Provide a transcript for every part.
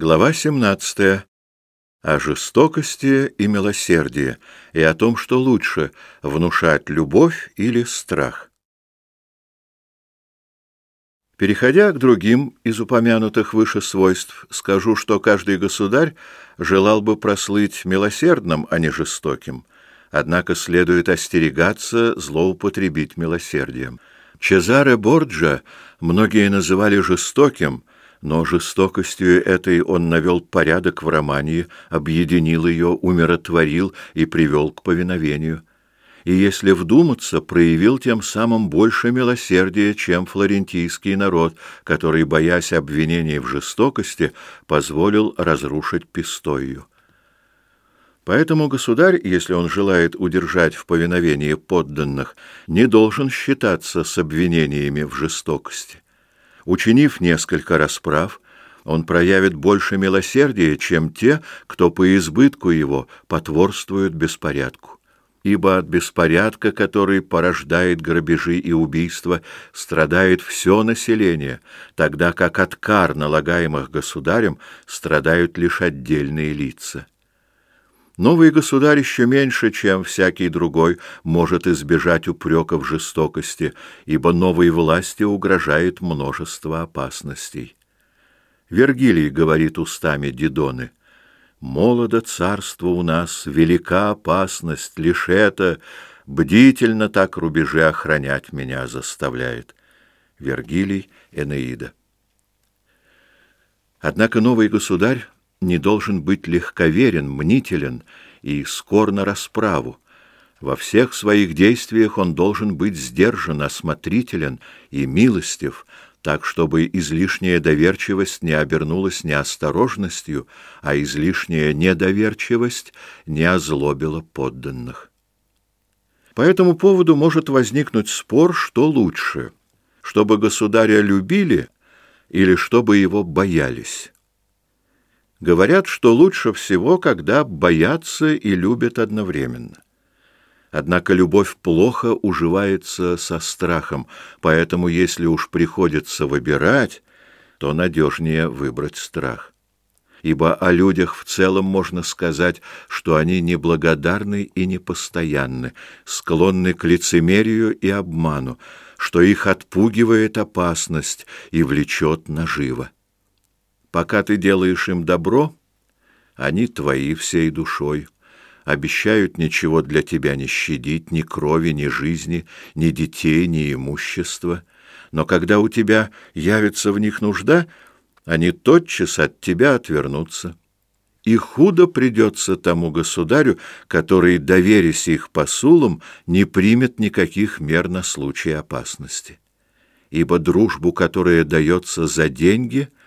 Глава 17. О жестокости и милосердии, и о том, что лучше — внушать любовь или страх. Переходя к другим из упомянутых выше свойств, скажу, что каждый государь желал бы прослыть милосердным, а не жестоким, однако следует остерегаться злоупотребить милосердием. Чезаре Борджа многие называли жестоким — но жестокостью этой он навел порядок в Романии, объединил ее, умиротворил и привел к повиновению. И если вдуматься, проявил тем самым больше милосердия, чем флорентийский народ, который, боясь обвинений в жестокости, позволил разрушить Пистою. Поэтому государь, если он желает удержать в повиновении подданных, не должен считаться с обвинениями в жестокости. Учинив несколько расправ, он проявит больше милосердия, чем те, кто по избытку его потворствует беспорядку. Ибо от беспорядка, который порождает грабежи и убийства, страдает все население, тогда как от кар, налагаемых государем, страдают лишь отдельные лица. Новый государь еще меньше, чем всякий другой, может избежать упреков жестокости, ибо новой власти угрожает множество опасностей. Вергилий говорит устами Дидоны, «Молодо царство у нас, велика опасность, лишь это бдительно так рубежи охранять меня заставляет». Вергилий, Энеида. Однако новый государь не должен быть легковерен, мнителен и скор на расправу. Во всех своих действиях он должен быть сдержан, осмотрителен и милостив, так, чтобы излишняя доверчивость не обернулась неосторожностью, а излишняя недоверчивость не озлобила подданных. По этому поводу может возникнуть спор, что лучше, чтобы государя любили или чтобы его боялись. Говорят, что лучше всего, когда боятся и любят одновременно. Однако любовь плохо уживается со страхом, поэтому если уж приходится выбирать, то надежнее выбрать страх. Ибо о людях в целом можно сказать, что они неблагодарны и непостоянны, склонны к лицемерию и обману, что их отпугивает опасность и влечет наживо. Пока ты делаешь им добро, они твои всей душой, обещают ничего для тебя не щадить, ни крови, ни жизни, ни детей, ни имущества. Но когда у тебя явится в них нужда, они тотчас от тебя отвернутся. И худо придется тому государю, который, доверясь их посулам, не примет никаких мер на случай опасности. Ибо дружбу, которая дается за деньги —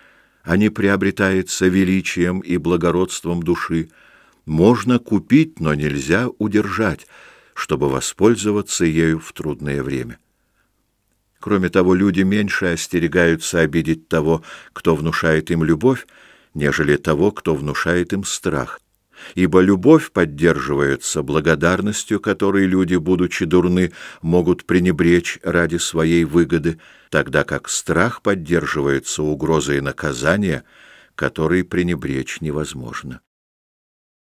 а не приобретается величием и благородством души, можно купить, но нельзя удержать, чтобы воспользоваться ею в трудное время. Кроме того, люди меньше остерегаются обидеть того, кто внушает им любовь, нежели того, кто внушает им страх ибо любовь поддерживается благодарностью, которой люди, будучи дурны, могут пренебречь ради своей выгоды, тогда как страх поддерживается угрозой наказания, которой пренебречь невозможно.